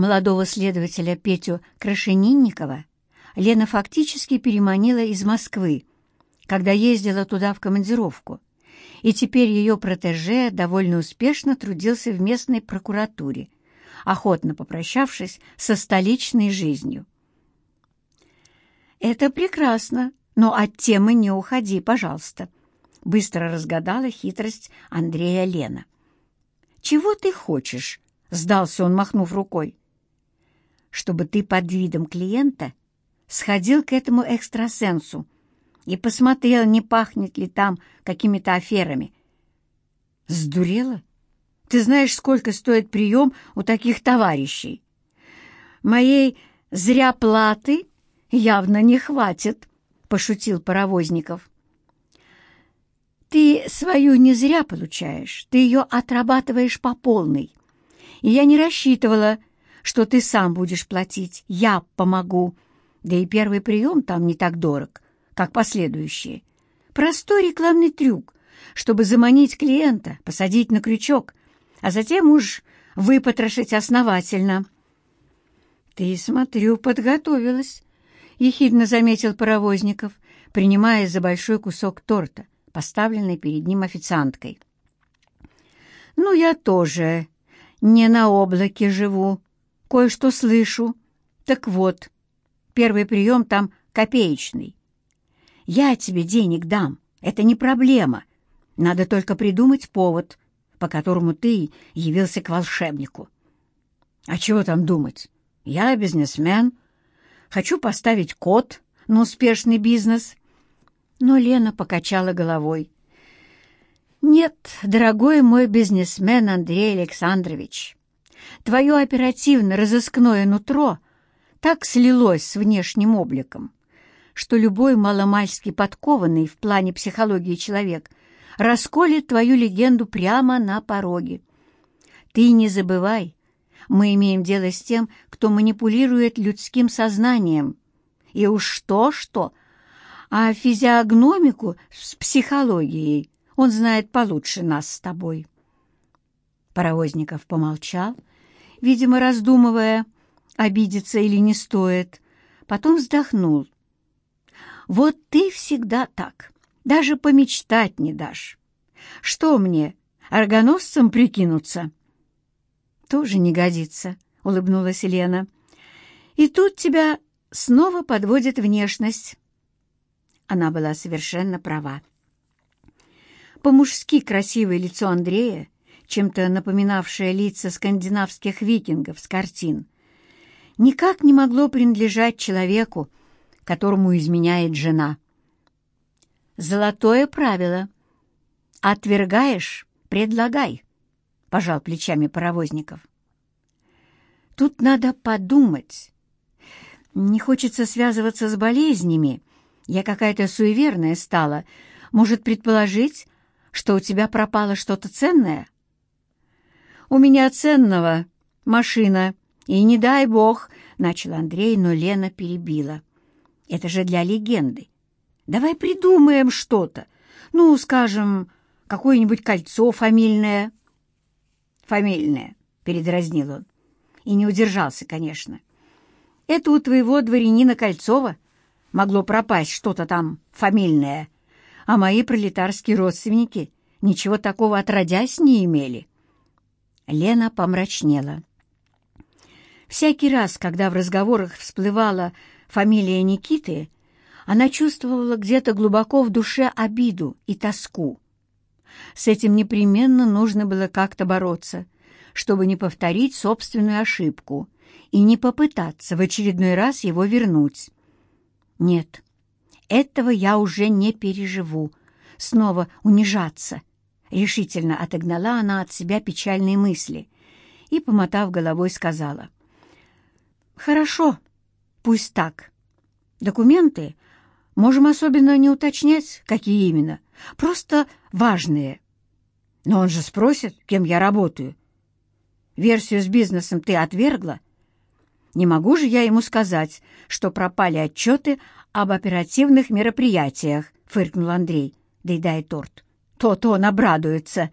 молодого следователя Петю Крашенинникова Лена фактически переманила из Москвы, когда ездила туда в командировку, и теперь ее протеже довольно успешно трудился в местной прокуратуре, охотно попрощавшись со столичной жизнью. «Это прекрасно, но от темы не уходи, пожалуйста», — быстро разгадала хитрость Андрея Лена. «Чего ты хочешь?» — сдался он, махнув рукой чтобы ты под видом клиента сходил к этому экстрасенсу и посмотрел, не пахнет ли там какими-то аферами. Сдурела? Ты знаешь, сколько стоит прием у таких товарищей? Моей зря платы явно не хватит, — пошутил Паровозников. Ты свою не зря получаешь, ты ее отрабатываешь по полной. И я не рассчитывала, — что ты сам будешь платить. Я помогу. Да и первый прием там не так дорог, как последующие. Простой рекламный трюк, чтобы заманить клиента, посадить на крючок, а затем уж выпотрошить основательно. «Ты, смотрю, подготовилась», — ехидно заметил паровозников, принимая за большой кусок торта, поставленный перед ним официанткой. «Ну, я тоже не на облаке живу», кое-что слышу. Так вот, первый прием там копеечный. Я тебе денег дам, это не проблема. Надо только придумать повод, по которому ты явился к волшебнику. А чего там думать? Я бизнесмен. Хочу поставить код на успешный бизнес. Но Лена покачала головой. «Нет, дорогой мой бизнесмен Андрей Александрович, Твое оперативно-розыскное нутро так слилось с внешним обликом, что любой маломальски подкованный в плане психологии человек расколет твою легенду прямо на пороге. Ты не забывай, мы имеем дело с тем, кто манипулирует людским сознанием. И уж что-что, а физиогномику с психологией он знает получше нас с тобой. Паровозников помолчал, — видимо, раздумывая, обидеться или не стоит. Потом вздохнул. «Вот ты всегда так. Даже помечтать не дашь. Что мне, аргоносцем прикинуться?» «Тоже не годится», — улыбнулась Лена. «И тут тебя снова подводит внешность». Она была совершенно права. По-мужски красивое лицо Андрея чем-то напоминавшее лица скандинавских викингов с картин, никак не могло принадлежать человеку, которому изменяет жена. «Золотое правило. Отвергаешь — предлагай», — пожал плечами паровозников. «Тут надо подумать. Не хочется связываться с болезнями. Я какая-то суеверная стала. Может, предположить, что у тебя пропало что-то ценное?» У меня ценного машина. И не дай бог, — начал Андрей, но Лена перебила. Это же для легенды. Давай придумаем что-то. Ну, скажем, какое-нибудь кольцо фамильное. Фамильное, — передразнил он. И не удержался, конечно. Это у твоего дворянина Кольцова могло пропасть что-то там фамильное, а мои пролетарские родственники ничего такого отродясь не имели. Лена помрачнела. Всякий раз, когда в разговорах всплывала фамилия Никиты, она чувствовала где-то глубоко в душе обиду и тоску. С этим непременно нужно было как-то бороться, чтобы не повторить собственную ошибку и не попытаться в очередной раз его вернуть. «Нет, этого я уже не переживу. Снова унижаться, Решительно отогнала она от себя печальные мысли и, помотав головой, сказала. «Хорошо, пусть так. Документы можем особенно не уточнять, какие именно, просто важные. Но он же спросит, кем я работаю. Версию с бизнесом ты отвергла?» Не могу же я ему сказать, что пропали отчеты об оперативных мероприятиях, — фыркнул Андрей, доедая торт то-то он обрадуется».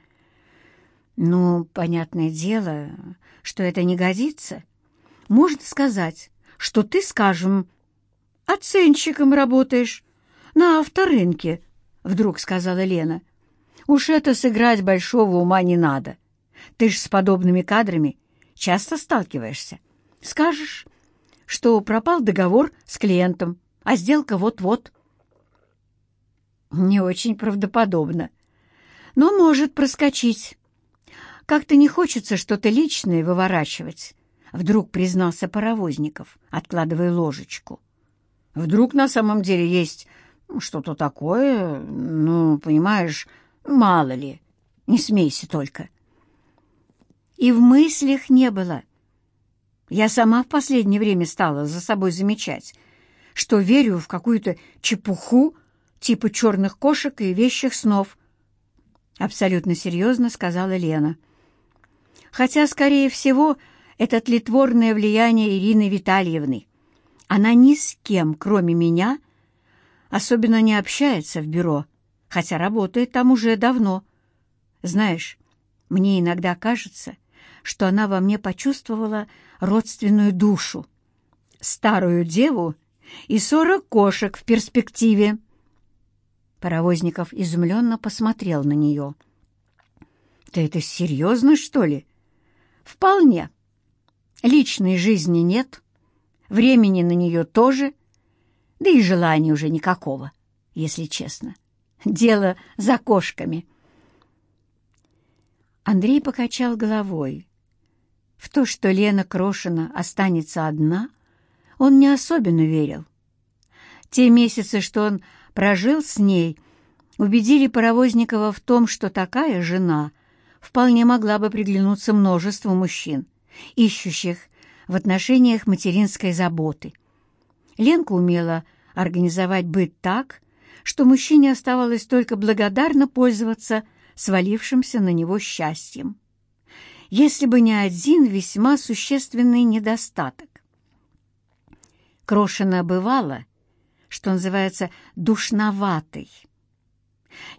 «Ну, понятное дело, что это не годится. Можно сказать, что ты, скажем, оценщиком работаешь на авторынке», — вдруг сказала Лена. «Уж это сыграть большого ума не надо. Ты ж с подобными кадрами часто сталкиваешься. Скажешь, что пропал договор с клиентом, а сделка вот-вот». «Не очень правдоподобно», но может проскочить. Как-то не хочется что-то личное выворачивать, вдруг признался Паровозников, откладывая ложечку. Вдруг на самом деле есть ну, что-то такое, ну, понимаешь, мало ли, не смейся только. И в мыслях не было. Я сама в последнее время стала за собой замечать, что верю в какую-то чепуху типа черных кошек и вещих снов, абсолютно серьезно сказала Лена. Хотя, скорее всего, это тлетворное влияние Ирины Витальевны. Она ни с кем, кроме меня, особенно не общается в бюро, хотя работает там уже давно. Знаешь, мне иногда кажется, что она во мне почувствовала родственную душу, старую деву и сорок кошек в перспективе. Паровозников изумленно посмотрел на нее. «Ты это серьезно, что ли?» «Вполне. Личной жизни нет, времени на нее тоже, да и желания уже никакого, если честно. Дело за кошками». Андрей покачал головой. В то, что Лена Крошина останется одна, он не особенно верил. Те месяцы, что он прожил с ней, убедили Паровозникова в том, что такая жена вполне могла бы приглянуться множеству мужчин, ищущих в отношениях материнской заботы. Ленка умела организовать быт так, что мужчине оставалось только благодарно пользоваться свалившимся на него счастьем. Если бы не один весьма существенный недостаток. Крошина бывала — что называется, душноватой.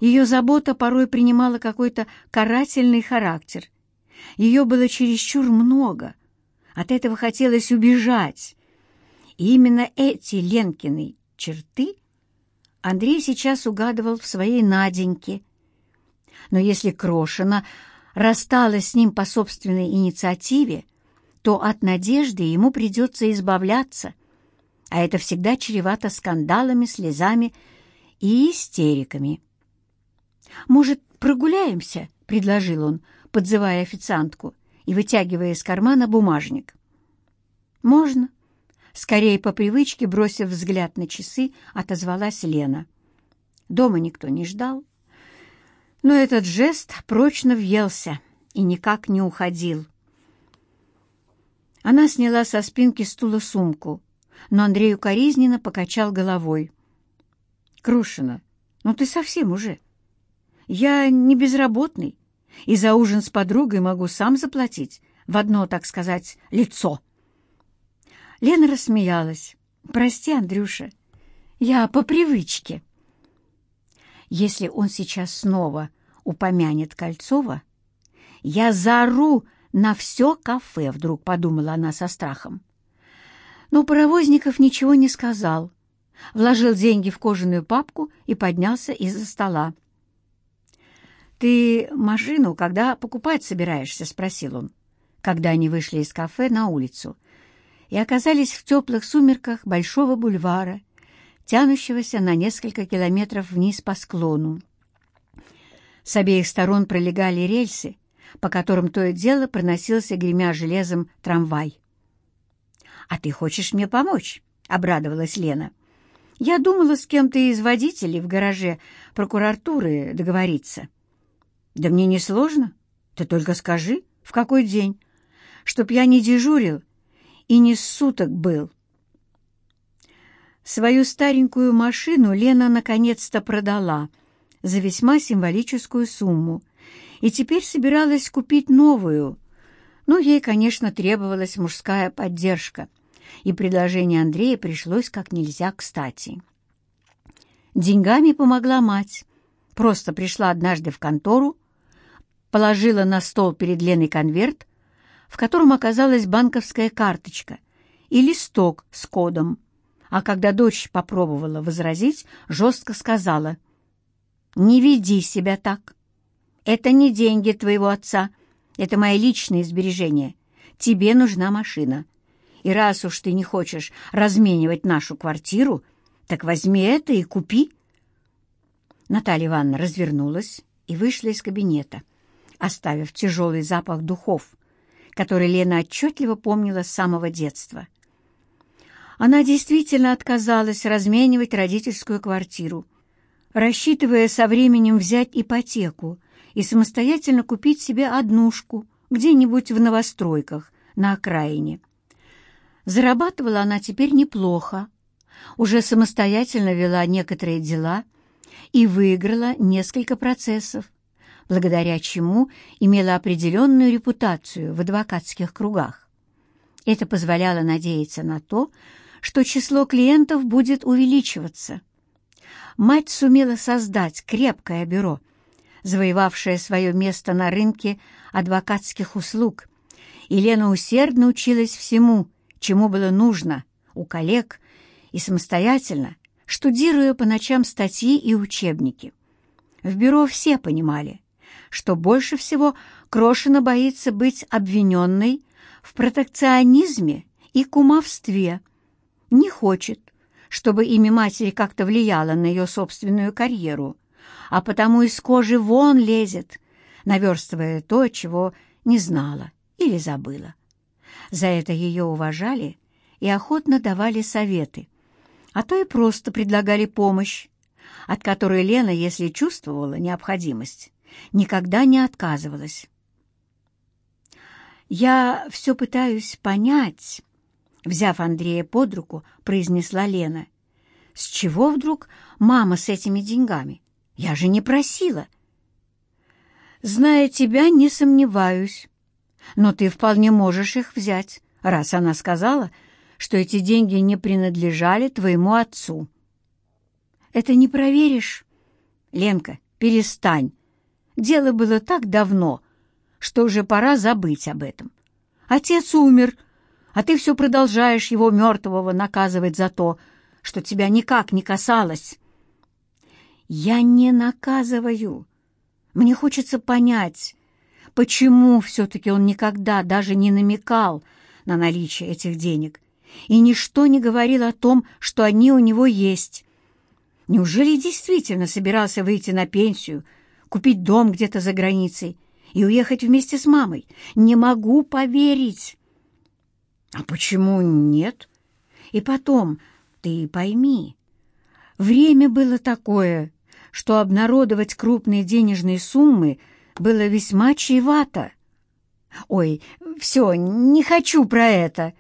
Ее забота порой принимала какой-то карательный характер. Ее было чересчур много. От этого хотелось убежать. И именно эти Ленкины черты Андрей сейчас угадывал в своей Наденьке. Но если Крошина рассталась с ним по собственной инициативе, то от надежды ему придется избавляться а это всегда чревато скандалами, слезами и истериками. «Может, прогуляемся?» — предложил он, подзывая официантку и вытягивая из кармана бумажник. «Можно». Скорее по привычке, бросив взгляд на часы, отозвалась Лена. Дома никто не ждал. Но этот жест прочно въелся и никак не уходил. Она сняла со спинки стула сумку но Андрей укоризненно покачал головой. «Крушина, ну ты совсем уже. Я не безработный, и за ужин с подругой могу сам заплатить, в одно, так сказать, лицо». Лена рассмеялась. «Прости, Андрюша, я по привычке». Если он сейчас снова упомянет Кольцова, я заору на все кафе, вдруг подумала она со страхом. Но Паровозников ничего не сказал. Вложил деньги в кожаную папку и поднялся из-за стола. «Ты машину когда покупать собираешься?» — спросил он, когда они вышли из кафе на улицу и оказались в теплых сумерках большого бульвара, тянущегося на несколько километров вниз по склону. С обеих сторон пролегали рельсы, по которым то и дело проносился гремя железом трамвай. «А ты хочешь мне помочь?» — обрадовалась Лена. «Я думала с кем-то из водителей в гараже прокуратуры договориться». «Да мне не сложно. Ты только скажи, в какой день, чтоб я не дежурил и не с суток был». Свою старенькую машину Лена наконец-то продала за весьма символическую сумму и теперь собиралась купить новую. Но ей, конечно, требовалась мужская поддержка и предложение Андрея пришлось как нельзя кстати. Деньгами помогла мать. Просто пришла однажды в контору, положила на стол перед Леной конверт, в котором оказалась банковская карточка и листок с кодом. А когда дочь попробовала возразить, жестко сказала, «Не веди себя так. Это не деньги твоего отца, это мои личные сбережения. Тебе нужна машина. И раз уж ты не хочешь разменивать нашу квартиру, так возьми это и купи». Наталья Ивановна развернулась и вышла из кабинета, оставив тяжелый запах духов, который Лена отчетливо помнила с самого детства. Она действительно отказалась разменивать родительскую квартиру, рассчитывая со временем взять ипотеку и самостоятельно купить себе однушку где-нибудь в новостройках на окраине. Зарабатывала она теперь неплохо, уже самостоятельно вела некоторые дела и выиграла несколько процессов, благодаря чему имела определенную репутацию в адвокатских кругах. Это позволяло надеяться на то, что число клиентов будет увеличиваться. Мать сумела создать крепкое бюро, завоевавшее свое место на рынке адвокатских услуг, Елена усердно училась всему – чему было нужно у коллег и самостоятельно, штудируя по ночам статьи и учебники. В бюро все понимали, что больше всего Крошина боится быть обвиненной в протекционизме и кумовстве. Не хочет, чтобы имя матери как-то влияло на ее собственную карьеру, а потому из кожи вон лезет, наверстывая то, чего не знала или забыла. За это ее уважали и охотно давали советы, а то и просто предлагали помощь, от которой Лена, если чувствовала необходимость, никогда не отказывалась. «Я все пытаюсь понять», — взяв Андрея под руку, произнесла Лена. «С чего вдруг мама с этими деньгами? Я же не просила». «Зная тебя, не сомневаюсь», но ты вполне можешь их взять, раз она сказала, что эти деньги не принадлежали твоему отцу». «Это не проверишь?» «Ленка, перестань. Дело было так давно, что уже пора забыть об этом. Отец умер, а ты все продолжаешь его мертвого наказывать за то, что тебя никак не касалось». «Я не наказываю. Мне хочется понять, Почему все-таки он никогда даже не намекал на наличие этих денег и ничто не говорил о том, что они у него есть? Неужели действительно собирался выйти на пенсию, купить дом где-то за границей и уехать вместе с мамой? Не могу поверить. А почему нет? И потом, ты пойми, время было такое, что обнародовать крупные денежные суммы – было весьма чревато. «Ой, все, не хочу про это!»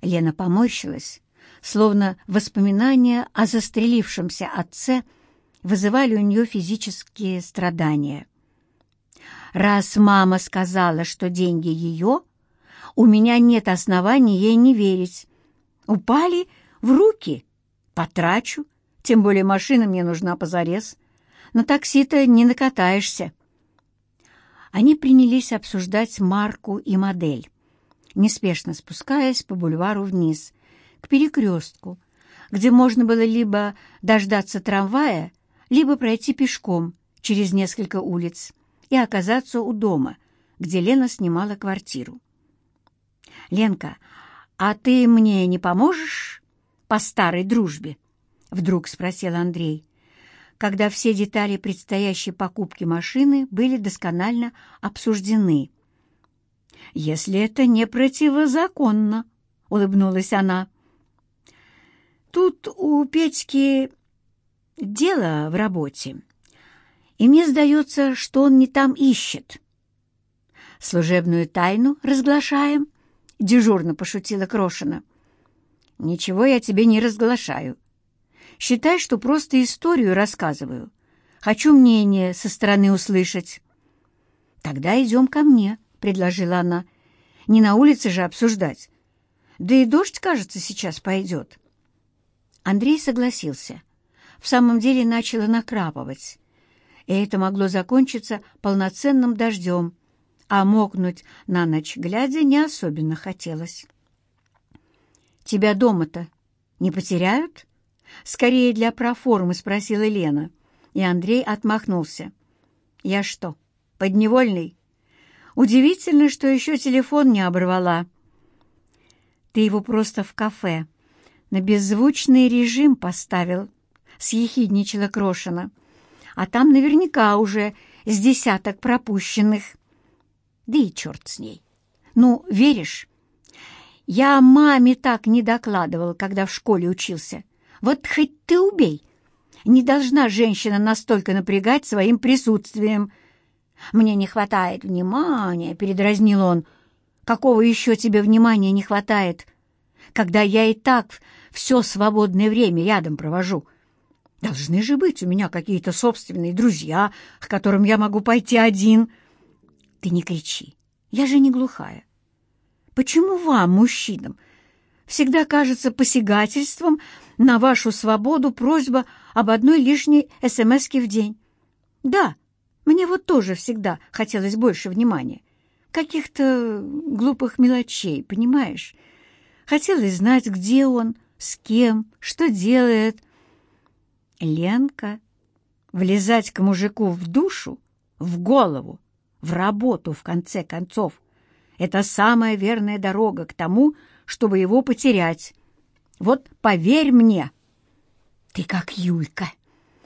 Лена поморщилась, словно воспоминания о застрелившемся отце вызывали у нее физические страдания. «Раз мама сказала, что деньги ее, у меня нет оснований ей не верить. Упали в руки, потрачу, тем более машина мне нужна позарез. На такси-то не накатаешься». Они принялись обсуждать марку и модель, неспешно спускаясь по бульвару вниз, к перекрестку, где можно было либо дождаться трамвая, либо пройти пешком через несколько улиц и оказаться у дома, где Лена снимала квартиру. «Ленка, а ты мне не поможешь по старой дружбе?» — вдруг спросил Андрей, когда все детали предстоящей покупки машины были досконально обсуждены. «Если это не противозаконно», — улыбнулась она. «Тут у Петьки дело в работе, и мне сдается, что он не там ищет». «Служебную тайну разглашаем», — дежурно пошутила Крошина. «Ничего я тебе не разглашаю», считай, что просто историю рассказываю. Хочу мнение со стороны услышать». «Тогда идем ко мне», — предложила она. «Не на улице же обсуждать. Да и дождь, кажется, сейчас пойдет». Андрей согласился. В самом деле начало накрапывать. И это могло закончиться полноценным дождем, а мокнуть на ночь глядя не особенно хотелось. «Тебя дома-то не потеряют?» «Скорее для проформы», — спросила Лена. И Андрей отмахнулся. «Я что, подневольный?» «Удивительно, что еще телефон не оборвала». «Ты его просто в кафе на беззвучный режим поставил», — съехидничала Крошина. «А там наверняка уже с десяток пропущенных». «Да и черт с ней! Ну, веришь?» «Я маме так не докладывал, когда в школе учился» Вот хоть ты убей! Не должна женщина настолько напрягать своим присутствием. Мне не хватает внимания, — передразнил он. Какого еще тебе внимания не хватает, когда я и так все свободное время рядом провожу? Должны же быть у меня какие-то собственные друзья, к которым я могу пойти один. Ты не кричи, я же не глухая. Почему вам, мужчинам, всегда кажется посягательством на вашу свободу просьба об одной лишней СМСке в день. Да, мне вот тоже всегда хотелось больше внимания. Каких-то глупых мелочей, понимаешь? Хотелось знать, где он, с кем, что делает. Ленка, влезать к мужику в душу, в голову, в работу, в конце концов, это самая верная дорога к тому, чтобы его потерять. Вот поверь мне!» «Ты как Юлька!»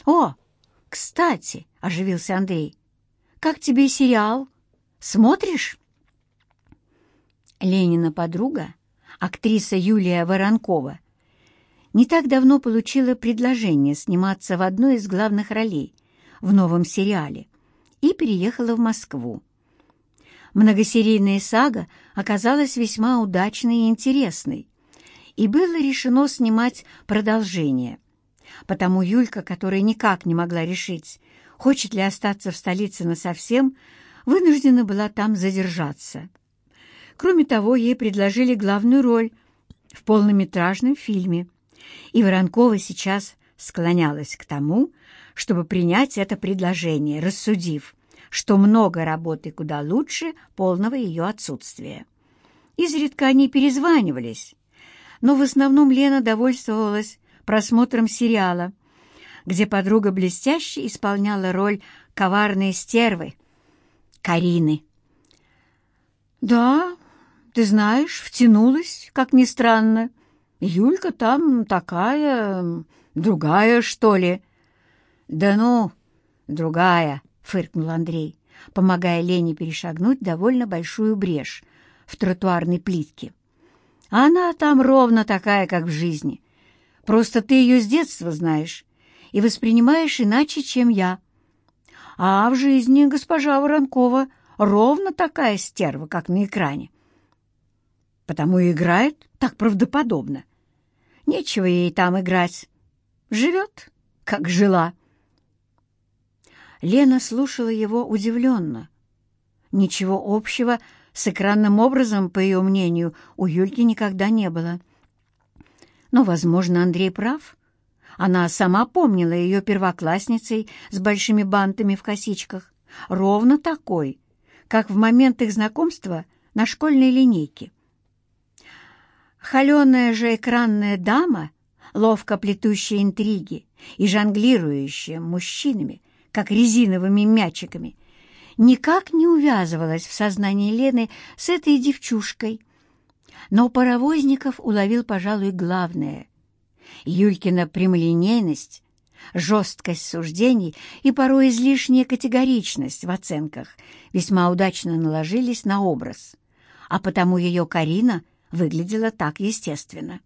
«О, кстати!» — оживился Андрей. «Как тебе сериал? Смотришь?» Ленина подруга, актриса Юлия Воронкова, не так давно получила предложение сниматься в одной из главных ролей в новом сериале и переехала в Москву. Многосерийная сага оказалась весьма удачной и интересной, и было решено снимать продолжение. Потому Юлька, которая никак не могла решить, хочет ли остаться в столице насовсем, вынуждена была там задержаться. Кроме того, ей предложили главную роль в полнометражном фильме, и Воронкова сейчас склонялась к тому, чтобы принять это предложение, рассудив, что много работы куда лучше полного ее отсутствия. Изредка они перезванивались, но в основном Лена довольствовалась просмотром сериала, где подруга блестяще исполняла роль коварной стервы Карины. «Да, ты знаешь, втянулась, как ни странно. Юлька там такая... другая, что ли?» «Да ну, другая», — фыркнул Андрей, помогая Лене перешагнуть довольно большую брешь в тротуарной плитке. Она там ровно такая, как в жизни. Просто ты ее с детства знаешь и воспринимаешь иначе, чем я. А в жизни госпожа Воронкова ровно такая стерва, как на экране. Потому и играет так правдоподобно. Нечего ей там играть. Живет, как жила. Лена слушала его удивленно. Ничего общего с экранным образом, по ее мнению, у Юльки никогда не было. Но, возможно, Андрей прав. Она сама помнила ее первоклассницей с большими бантами в косичках, ровно такой, как в момент их знакомства на школьной линейке. Холеная же экранная дама, ловко плетущая интриги и жонглирующая мужчинами, как резиновыми мячиками, никак не увязывалось в сознании Лены с этой девчушкой. Но Паровозников уловил, пожалуй, главное. Юлькина прямолинейность, жесткость суждений и порой излишняя категоричность в оценках весьма удачно наложились на образ, а потому ее Карина выглядела так естественно.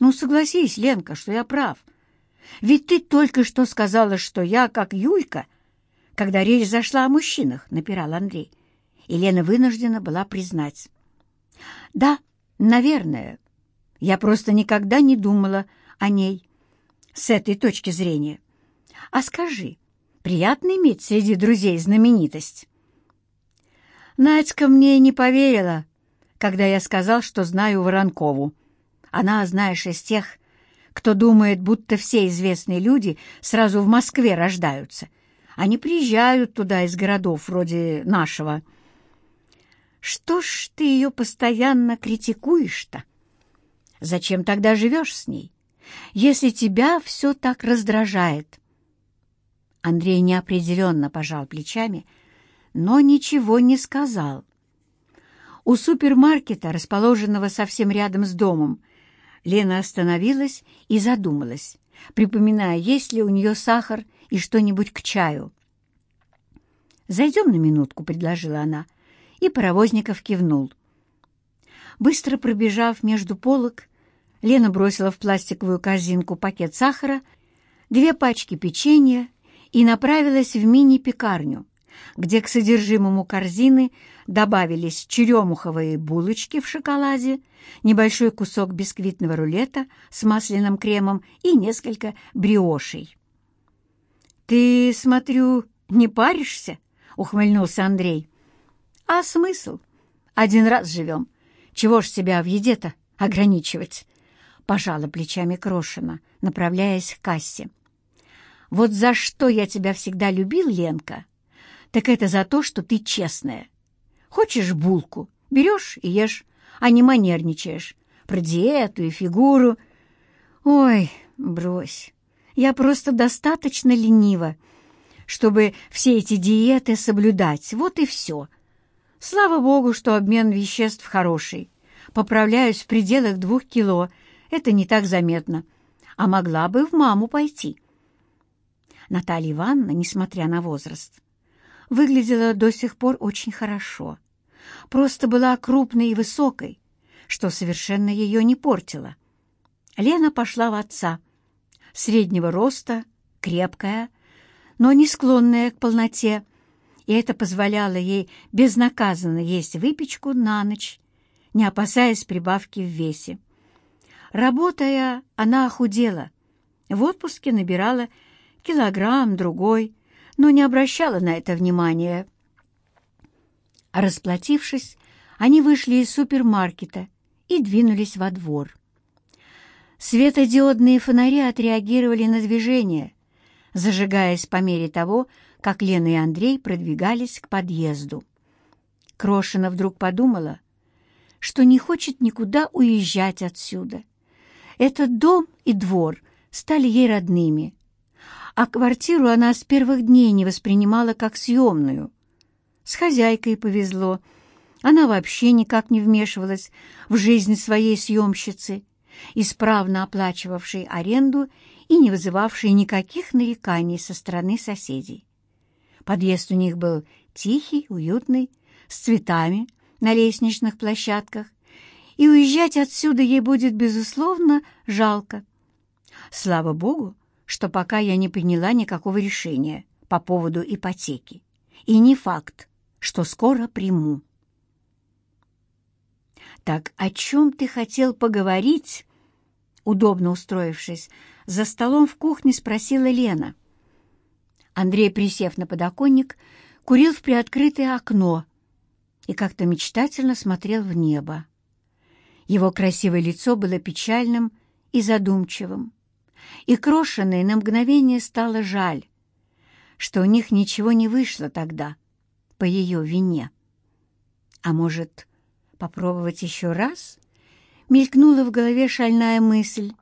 «Ну, согласись, Ленка, что я прав. Ведь ты только что сказала, что я, как Юлька, когда речь зашла о мужчинах, напирал Андрей. Елена вынуждена была признать. Да, наверное. Я просто никогда не думала о ней с этой точки зрения. А скажи, приятно иметь среди друзей знаменитость? Надька мне не поверила, когда я сказал, что знаю Воронкову. Она, знаешь, из тех, кто думает, будто все известные люди сразу в Москве рождаются — они приезжают туда из городов вроде нашего. Что ж ты ее постоянно критикуешь-то? Зачем тогда живешь с ней, если тебя все так раздражает? Андрей неопределенно пожал плечами, но ничего не сказал. У супермаркета, расположенного совсем рядом с домом, Лена остановилась и задумалась, припоминая, есть ли у нее сахар и что-нибудь к чаю». «Зайдем на минутку», — предложила она, и Паровозников кивнул. Быстро пробежав между полок, Лена бросила в пластиковую корзинку пакет сахара, две пачки печенья и направилась в мини-пекарню, где к содержимому корзины добавились черемуховые булочки в шоколаде, небольшой кусок бисквитного рулета с масляным кремом и несколько бриошей. Ты, смотрю, не паришься? Ухмыльнулся Андрей. А смысл? Один раз живем. Чего ж себя в еде-то ограничивать? Пожала плечами Крошина, направляясь к кассе. Вот за что я тебя всегда любил, Ленка, так это за то, что ты честная. Хочешь булку, берешь и ешь, а не манерничаешь. Про диету и фигуру. Ой, брось, я просто достаточно ленива, чтобы все эти диеты соблюдать. Вот и все. Слава богу, что обмен веществ хороший. Поправляюсь в пределах двух кило. Это не так заметно. А могла бы в маму пойти. Наталья Ивановна, несмотря на возраст, выглядела до сих пор очень хорошо. Просто была крупной и высокой, что совершенно ее не портило. Лена пошла в отца среднего роста, крепкая, но не склонная к полноте, и это позволяло ей безнаказанно есть выпечку на ночь, не опасаясь прибавки в весе. Работая, она охудела. В отпуске набирала килограмм, другой, но не обращала на это внимания. Расплатившись, они вышли из супермаркета и двинулись во двор. Светодиодные фонари отреагировали на движение, зажигаясь по мере того, как Лена и Андрей продвигались к подъезду. Крошина вдруг подумала, что не хочет никуда уезжать отсюда. Этот дом и двор стали ей родными, а квартиру она с первых дней не воспринимала как съемную. С хозяйкой повезло, она вообще никак не вмешивалась в жизнь своей съемщицы — исправно оплачивавший аренду и не вызывавший никаких нареканий со стороны соседей. Подъезд у них был тихий, уютный, с цветами на лестничных площадках, и уезжать отсюда ей будет, безусловно, жалко. Слава богу, что пока я не приняла никакого решения по поводу ипотеки, и не факт, что скоро приму. «Так о чем ты хотел поговорить?» Удобно устроившись, за столом в кухне спросила Лена. Андрей, присев на подоконник, курил в приоткрытое окно и как-то мечтательно смотрел в небо. Его красивое лицо было печальным и задумчивым, и крошенное на мгновение стало жаль, что у них ничего не вышло тогда по ее вине. А может, попробовать еще раз? Мелькнула в голове шальная мысль,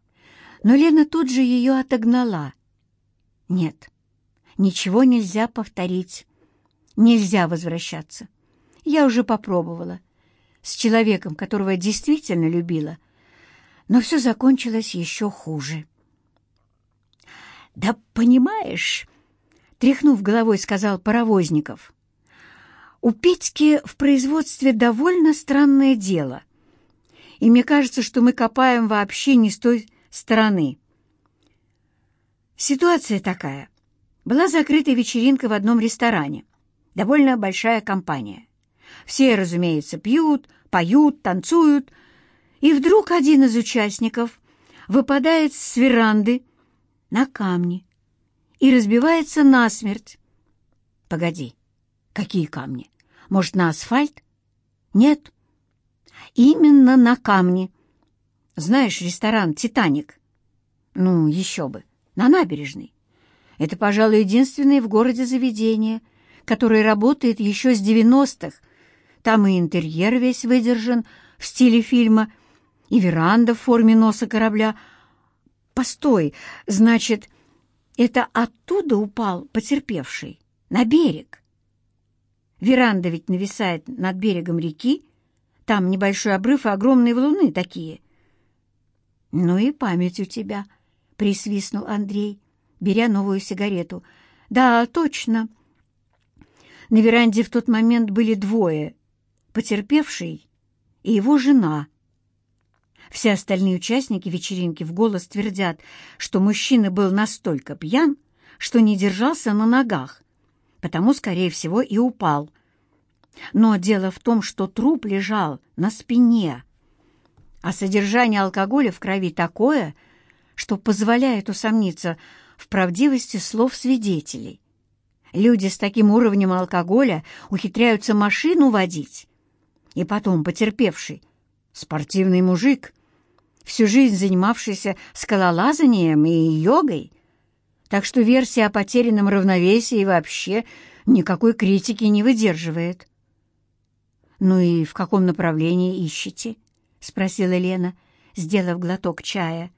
но Лена тут же ее отогнала. Нет, ничего нельзя повторить. Нельзя возвращаться. Я уже попробовала. С человеком, которого действительно любила. Но все закончилось еще хуже. «Да понимаешь...» — тряхнув головой, сказал Паровозников. У Петьки в производстве довольно странное дело. И мне кажется, что мы копаем вообще не с той стороны. Ситуация такая. Была закрыта вечеринка в одном ресторане. Довольно большая компания. Все, разумеется, пьют, поют, танцуют. И вдруг один из участников выпадает с веранды на камни и разбивается насмерть. Погоди. Какие камни? Может, на асфальт? Нет. Именно на камни. Знаешь ресторан «Титаник»? Ну, еще бы. На набережной. Это, пожалуй, единственное в городе заведение, которое работает еще с девяностых. Там и интерьер весь выдержан в стиле фильма, и веранда в форме носа корабля. Постой, значит, это оттуда упал потерпевший, на берег? Веранда ведь нависает над берегом реки. Там небольшой обрыв и огромные валуны такие. — Ну и память у тебя, — присвистнул Андрей, беря новую сигарету. — Да, точно. На веранде в тот момент были двое — потерпевший и его жена. Все остальные участники вечеринки в голос твердят, что мужчина был настолько пьян, что не держался на ногах потому, скорее всего, и упал. Но дело в том, что труп лежал на спине, а содержание алкоголя в крови такое, что позволяет усомниться в правдивости слов свидетелей. Люди с таким уровнем алкоголя ухитряются машину водить. И потом потерпевший, спортивный мужик, всю жизнь занимавшийся скалолазанием и йогой, так что версия о потерянном равновесии вообще никакой критики не выдерживает. «Ну и в каком направлении ищете?» — спросила Лена, сделав глоток чая.